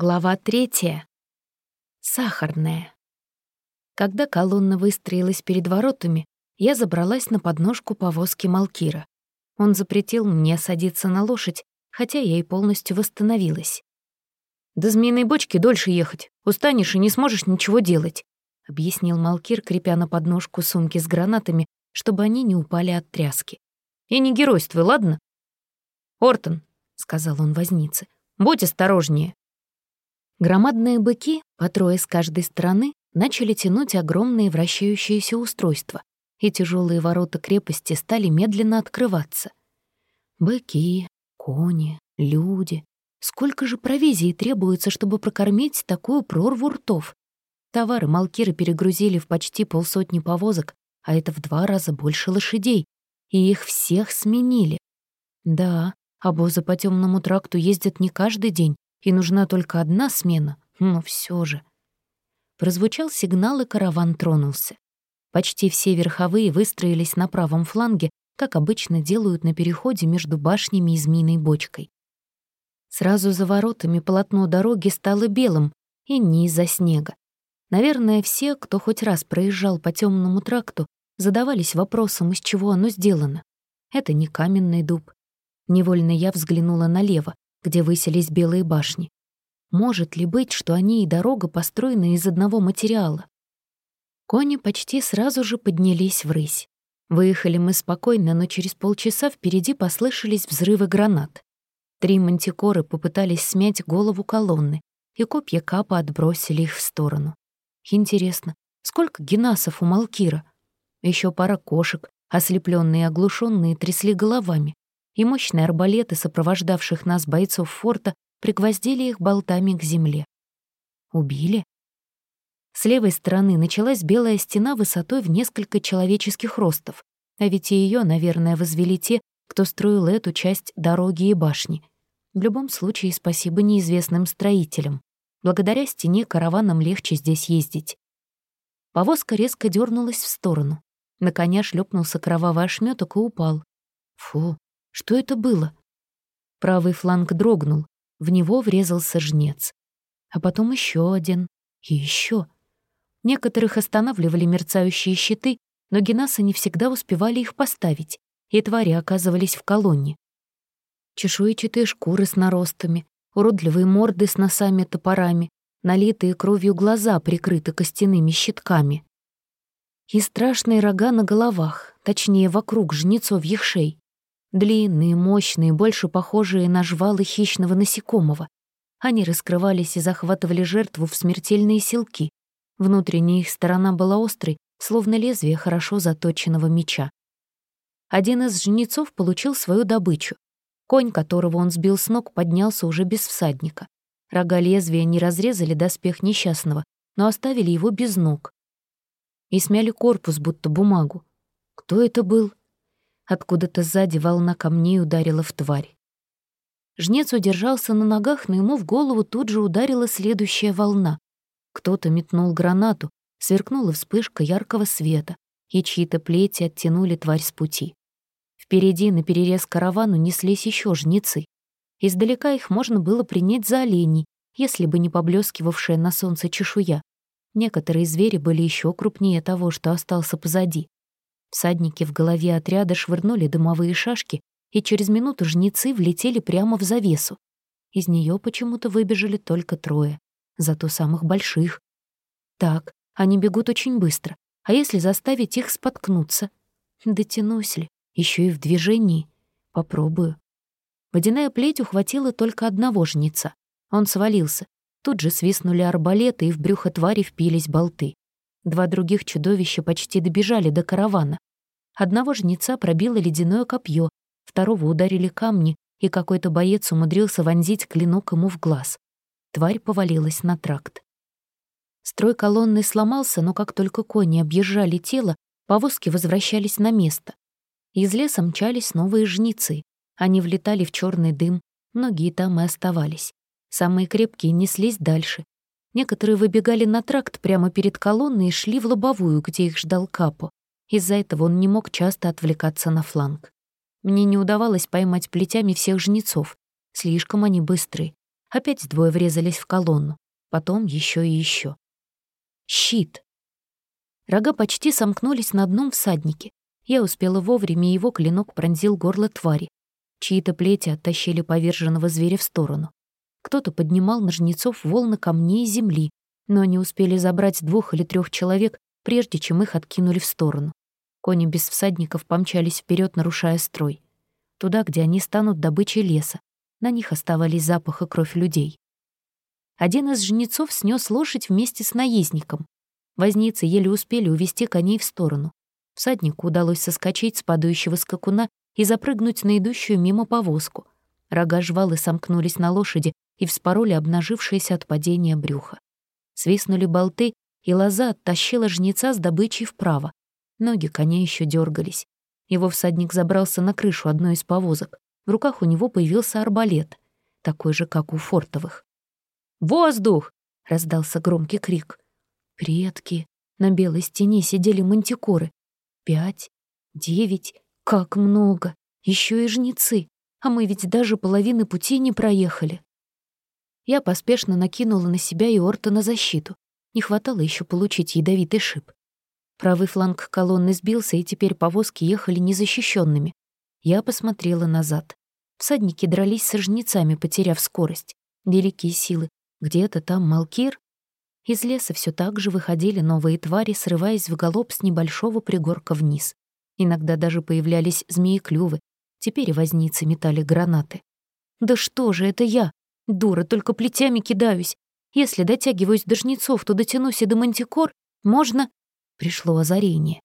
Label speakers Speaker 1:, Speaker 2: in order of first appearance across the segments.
Speaker 1: Глава третья. Сахарная. Когда колонна выстроилась перед воротами, я забралась на подножку повозки Малкира. Он запретил мне садиться на лошадь, хотя я и полностью восстановилась. «До змеиной бочки дольше ехать. Устанешь и не сможешь ничего делать», — объяснил Малкир, крепя на подножку сумки с гранатами, чтобы они не упали от тряски. «И не геройствуй, ладно?» «Ортон», — сказал он вознице, — «будь осторожнее. Громадные быки, по трое с каждой стороны, начали тянуть огромные вращающиеся устройства, и тяжелые ворота крепости стали медленно открываться. Быки, кони, люди. Сколько же провизии требуется, чтобы прокормить такую прорву ртов? Товары Малкиры перегрузили в почти полсотни повозок, а это в два раза больше лошадей, и их всех сменили. Да, обозы по темному тракту ездят не каждый день, и нужна только одна смена, но все же. Прозвучал сигнал, и караван тронулся. Почти все верховые выстроились на правом фланге, как обычно делают на переходе между башнями и змеиной бочкой. Сразу за воротами полотно дороги стало белым, и не из-за снега. Наверное, все, кто хоть раз проезжал по темному тракту, задавались вопросом, из чего оно сделано. Это не каменный дуб. Невольно я взглянула налево где высились белые башни. Может ли быть, что они и дорога построены из одного материала? Кони почти сразу же поднялись в рысь. Выехали мы спокойно, но через полчаса впереди послышались взрывы гранат. Три мантикоры попытались смять голову колонны, и копья Капа отбросили их в сторону. Интересно, сколько генасов у Малкира? Еще пара кошек, ослепленные и оглушенные, трясли головами и мощные арбалеты, сопровождавших нас бойцов форта, пригвоздили их болтами к земле. Убили? С левой стороны началась белая стена высотой в несколько человеческих ростов, а ведь ее, наверное, возвели те, кто строил эту часть дороги и башни. В любом случае, спасибо неизвестным строителям. Благодаря стене караванам легче здесь ездить. Повозка резко дернулась в сторону. На коня шлепнулся кровавый ошметок и упал. Фу, что это было? Правый фланг дрогнул, в него врезался жнец. А потом еще один и еще. Некоторых останавливали мерцающие щиты, но генасы не всегда успевали их поставить, и твари оказывались в колонне. Чешуйчатые шкуры с наростами, уродливые морды с носами-топорами, налитые кровью глаза прикрыты костяными щитками. И страшные рога на головах, точнее, вокруг жнецовьих шей. Длинные, мощные, больше похожие на жвалы хищного насекомого. Они раскрывались и захватывали жертву в смертельные селки. Внутренняя их сторона была острой, словно лезвие хорошо заточенного меча. Один из жнецов получил свою добычу. Конь, которого он сбил с ног, поднялся уже без всадника. Рога лезвия не разрезали доспех несчастного, но оставили его без ног. И смяли корпус, будто бумагу. Кто это был? Откуда-то сзади волна камней ударила в тварь. Жнец удержался на ногах, но ему в голову тут же ударила следующая волна. Кто-то метнул гранату, сверкнула вспышка яркого света, и чьи-то плети оттянули тварь с пути. Впереди, на перерез каравану, неслись еще жнецы. Издалека их можно было принять за оленей, если бы не поблескивавшая на солнце чешуя. Некоторые звери были еще крупнее того, что остался позади. Всадники в голове отряда швырнули дымовые шашки, и через минуту жнецы влетели прямо в завесу. Из нее почему-то выбежали только трое, зато самых больших. Так, они бегут очень быстро, а если заставить их споткнуться? Дотянусь ли? Еще и в движении. Попробую. Водяная плеть ухватила только одного жнеца. Он свалился. Тут же свистнули арбалеты, и в брюхо твари впились болты. Два других чудовища почти добежали до каравана. Одного жнеца пробило ледяное копье, второго ударили камни, и какой-то боец умудрился вонзить клинок ему в глаз. Тварь повалилась на тракт. Строй колонны сломался, но как только кони объезжали тело, повозки возвращались на место. Из леса мчались новые жнецы. Они влетали в черный дым, многие там и оставались. Самые крепкие неслись дальше, Некоторые выбегали на тракт прямо перед колонной и шли в лобовую, где их ждал Капо. Из-за этого он не мог часто отвлекаться на фланг. Мне не удавалось поймать плетями всех жнецов. Слишком они быстрые. Опять двое врезались в колонну. Потом еще и еще. Щит. Рога почти сомкнулись на одном всаднике. Я успела вовремя, и его клинок пронзил горло твари. Чьи-то плети оттащили поверженного зверя в сторону. Кто-то поднимал на жнецов волны камней и земли, но они успели забрать двух или трех человек, прежде чем их откинули в сторону. Кони без всадников помчались вперед, нарушая строй. Туда, где они станут добычей леса. На них оставались запах и кровь людей. Один из жнецов снес лошадь вместе с наездником. Возницы еле успели увести коней в сторону. Всаднику удалось соскочить с падающего скакуна и запрыгнуть на идущую мимо повозку. Рога жвалы сомкнулись на лошади и вспороли обнажившееся от падения брюхо. Свистнули болты, и лоза оттащила жнеца с добычей вправо. Ноги коня еще дергались. Его всадник забрался на крышу одной из повозок. В руках у него появился арбалет, такой же, как у фортовых. «Воздух!» — раздался громкий крик. «Предки!» На белой стене сидели мантикоры. Пять, девять, как много! Еще и жнецы, а мы ведь даже половины пути не проехали. Я поспешно накинула на себя и Орта на защиту. Не хватало еще получить ядовитый шип. Правый фланг колонны сбился, и теперь повозки ехали незащищенными. Я посмотрела назад. Всадники дрались со жнецами, потеряв скорость. Великие силы. Где-то там Малкир. Из леса все так же выходили новые твари, срываясь в галоп с небольшого пригорка вниз. Иногда даже появлялись змеи-клювы. Теперь возницы метали гранаты. «Да что же это я? Дура, только плетями кидаюсь. Если дотягиваюсь до жнецов, то дотянусь и до мантикор. Можно...» Пришло озарение.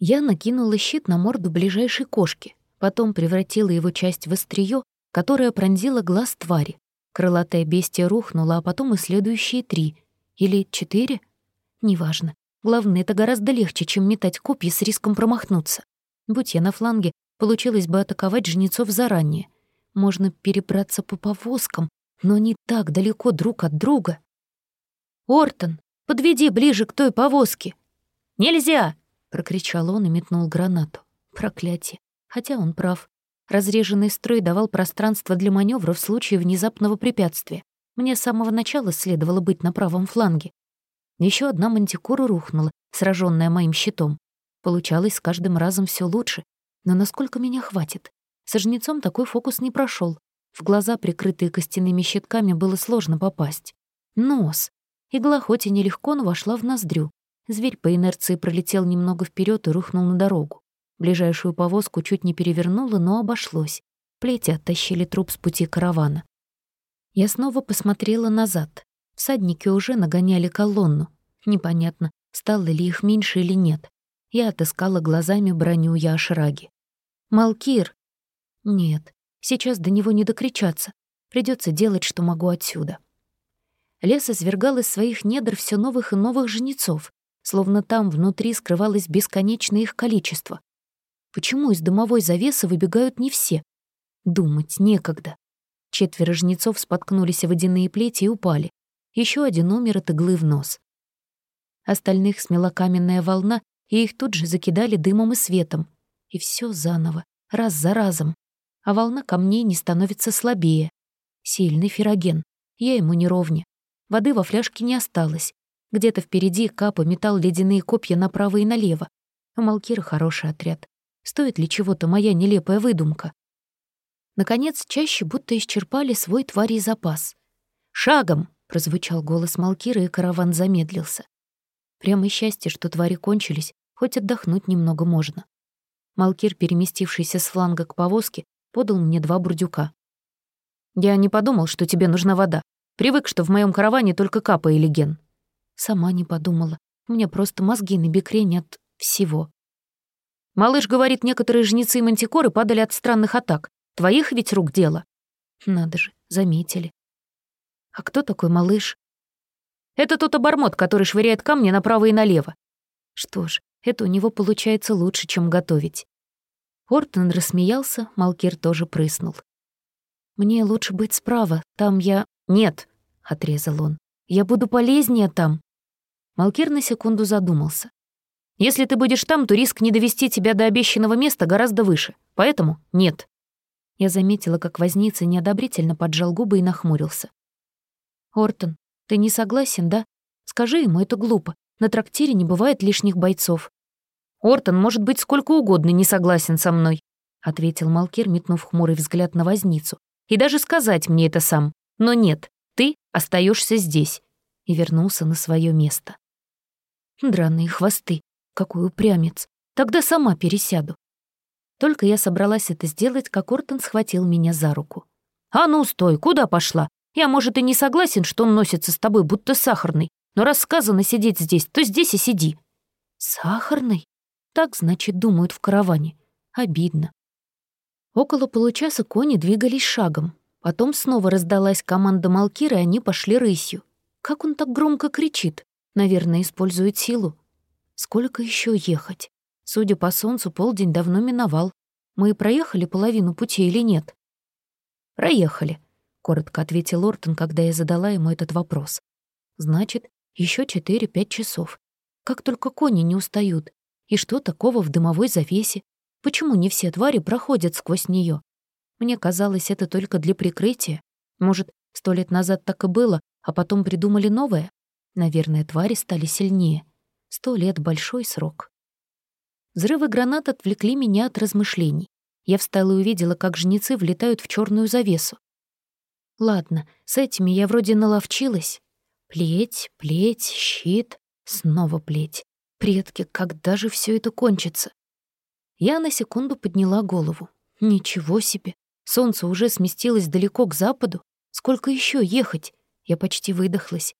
Speaker 1: Я накинула щит на морду ближайшей кошки, потом превратила его часть в острие, которое пронзило глаз твари. Крылатая бестия рухнула, а потом и следующие три. Или четыре? Неважно. Главное, это гораздо легче, чем метать копья с риском промахнуться. Будь я на фланге, получилось бы атаковать жнецов заранее. Можно перебраться по повозкам, но не так далеко друг от друга. «Ортон, подведи ближе к той повозке!» «Нельзя!» — прокричал он и метнул гранату. Проклятие. Хотя он прав. Разреженный строй давал пространство для маневра в случае внезапного препятствия. Мне с самого начала следовало быть на правом фланге. Еще одна мантикора рухнула, сраженная моим щитом. Получалось с каждым разом все лучше. Но насколько меня хватит? Со жнецом такой фокус не прошел. В глаза, прикрытые костяными щитками, было сложно попасть. Нос. Игла хоть и нелегко, но вошла в ноздрю. Зверь по инерции пролетел немного вперед и рухнул на дорогу. Ближайшую повозку чуть не перевернуло, но обошлось. Плети оттащили труп с пути каравана. Я снова посмотрела назад. Всадники уже нагоняли колонну. Непонятно, стало ли их меньше или нет. Я отыскала глазами броню Яшраги. «Малкир!» «Нет, сейчас до него не докричаться. Придется делать, что могу отсюда». Лес извергал из своих недр все новых и новых жнецов, словно там внутри скрывалось бесконечное их количество. Почему из дымовой завесы выбегают не все? Думать некогда. Четверо жнецов споткнулись о водяные плети и упали. Еще один умер от иглы в нос. Остальных смела каменная волна, и их тут же закидали дымом и светом. И все заново, раз за разом. А волна камней не становится слабее. Сильный фероген. Я ему не ровня. Воды во фляжке не осталось. Где-то впереди Капа метал ледяные копья направо и налево. У Малкира хороший отряд. Стоит ли чего-то моя нелепая выдумка? Наконец, чаще будто исчерпали свой тварий запас. «Шагом!» — прозвучал голос Малкира, и караван замедлился. Прямо счастье, что твари кончились, хоть отдохнуть немного можно. Малкир, переместившийся с фланга к повозке, подал мне два бурдюка. «Я не подумал, что тебе нужна вода. Привык, что в моем караване только капа или ген». Сама не подумала. У меня просто мозги на бекрень от всего. Малыш говорит, некоторые жнецы и мантикоры падали от странных атак. Твоих ведь рук дело. Надо же, заметили. А кто такой малыш? Это тот обормот, который швыряет камни направо и налево. Что ж, это у него получается лучше, чем готовить. Ортон рассмеялся, Малкир тоже прыснул. «Мне лучше быть справа, там я...» «Нет», — отрезал он. «Я буду полезнее там». Малкир на секунду задумался. «Если ты будешь там, то риск не довести тебя до обещанного места гораздо выше, поэтому нет». Я заметила, как возница неодобрительно поджал губы и нахмурился. «Ортон, ты не согласен, да? Скажи ему, это глупо. На трактире не бывает лишних бойцов». «Ортон может быть сколько угодно не согласен со мной», — ответил Малкир, метнув хмурый взгляд на возницу. «И даже сказать мне это сам. Но нет, ты остаешься здесь». И вернулся на свое место. Драные хвосты. Какой упрямец. Тогда сама пересяду. Только я собралась это сделать, как Ортон схватил меня за руку. «А ну, стой, куда пошла? Я, может, и не согласен, что он носится с тобой, будто сахарный, но раз сказано сидеть здесь, то здесь и сиди». «Сахарный?» Так, значит, думают в караване. Обидно. Около получаса кони двигались шагом. Потом снова раздалась команда Малкира, и они пошли рысью. Как он так громко кричит? Наверное, использует силу. Сколько еще ехать? Судя по солнцу, полдень давно миновал. Мы проехали половину пути или нет? «Проехали», — коротко ответил Ортон, когда я задала ему этот вопрос. «Значит, еще четыре-пять часов. Как только кони не устают. И что такого в дымовой завесе? Почему не все твари проходят сквозь нее? Мне казалось, это только для прикрытия. Может, сто лет назад так и было, а потом придумали новое? Наверное, твари стали сильнее. Сто лет — большой срок. Взрывы гранат отвлекли меня от размышлений. Я встала и увидела, как жнецы влетают в черную завесу. Ладно, с этими я вроде наловчилась. Плеть, плеть, щит, снова плеть. Предки, когда же все это кончится? Я на секунду подняла голову. Ничего себе. Солнце уже сместилось далеко к западу. Сколько еще ехать? Я почти выдохлась.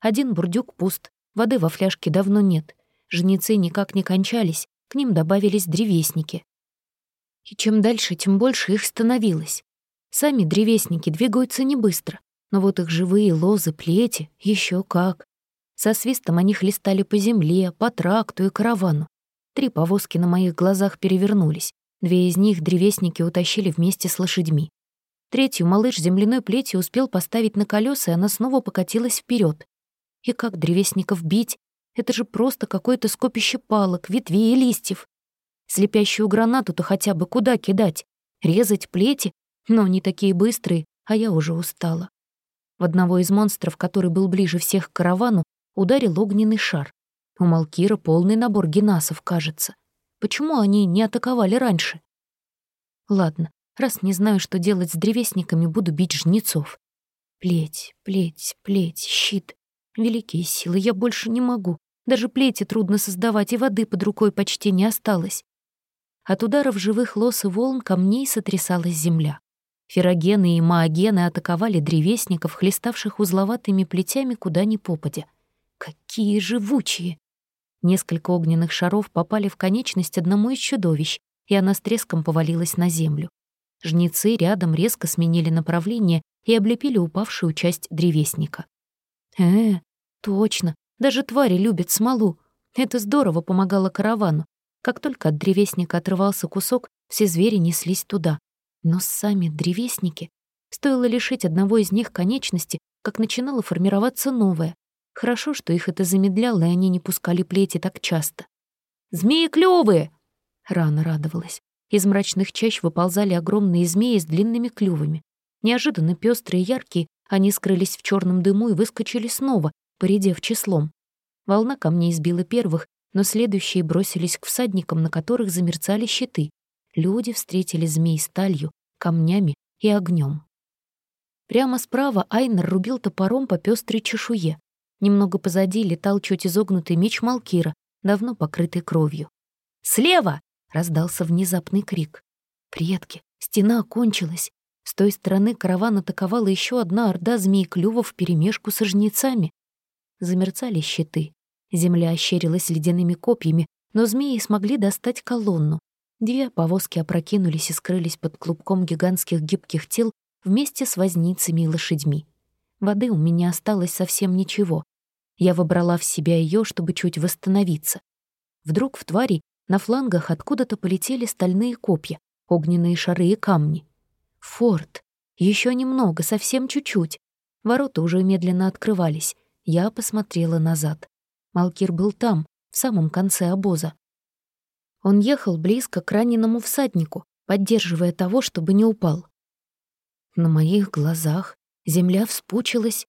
Speaker 1: Один бурдюк пуст, воды во фляжке давно нет. Жнецы никак не кончались, к ним добавились древесники. И чем дальше, тем больше их становилось. Сами древесники двигаются не быстро, но вот их живые лозы, плети — еще как. Со свистом они хлестали по земле, по тракту и каравану. Три повозки на моих глазах перевернулись. Две из них древесники утащили вместе с лошадьми. Третью малыш земляной плетью успел поставить на колеса, и она снова покатилась вперед. И как древесников бить, это же просто какое-то скопище палок, ветвей и листьев. Слепящую гранату-то хотя бы куда кидать? Резать плети? Но они такие быстрые, а я уже устала. В одного из монстров, который был ближе всех к каравану, ударил огненный шар. У Малкира полный набор генасов, кажется. Почему они не атаковали раньше? Ладно, раз не знаю, что делать с древесниками, буду бить жнецов. Плеть, плеть, плеть, щит. Великие силы, я больше не могу. Даже плети трудно создавать, и воды под рукой почти не осталось. От ударов живых лос и волн камней сотрясалась земля. Ферогены и маогены атаковали древесников, хлеставших узловатыми плетями куда ни попадя. Какие живучие! Несколько огненных шаров попали в конечность одному из чудовищ, и она с треском повалилась на землю. Жнецы рядом резко сменили направление и облепили упавшую часть древесника. Э, точно, даже твари любят смолу. Это здорово помогало каравану. Как только от древесника отрывался кусок, все звери неслись туда. Но сами древесники... Стоило лишить одного из них конечности, как начинало формироваться новое. Хорошо, что их это замедляло, и они не пускали плети так часто. «Змеи клювые!» Рано радовалась. Из мрачных чащ выползали огромные змеи с длинными клювами. Неожиданно пестрые и яркие, они скрылись в черном дыму и выскочили снова, поредев числом. Волна камней сбила первых, но следующие бросились к всадникам, на которых замерцали щиты. Люди встретили змей сталью, камнями и огнем. Прямо справа Айнер рубил топором по пестрой чешуе. Немного позади летал чуть изогнутый меч Малкира, давно покрытый кровью. «Слева!» — раздался внезапный крик. «Предки! Стена окончилась! С той стороны караван атаковала еще одна орда змей-клювов вперемешку со жнецами. Замерцали щиты. Земля ощерилась ледяными копьями, но змеи смогли достать колонну. Две повозки опрокинулись и скрылись под клубком гигантских гибких тел вместе с возницами и лошадьми. Воды у меня осталось совсем ничего. Я выбрала в себя ее, чтобы чуть восстановиться. Вдруг в твари на флангах откуда-то полетели стальные копья, огненные шары и камни. Форт. Еще немного, совсем чуть-чуть. Ворота уже медленно открывались. Я посмотрела назад. Малкир был там, в самом конце обоза. Он ехал близко к раненому всаднику, поддерживая того, чтобы не упал. На моих глазах земля вспучилась,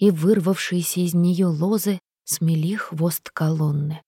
Speaker 1: и вырвавшиеся из нее лозы смели хвост колонны.